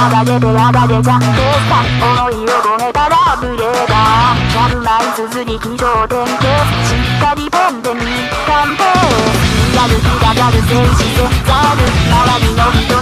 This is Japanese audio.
体でちゃんとした思いを込めたらブレターしい続き気象点検しっかりポンで見完璧やる気がやる静止せざる周りの人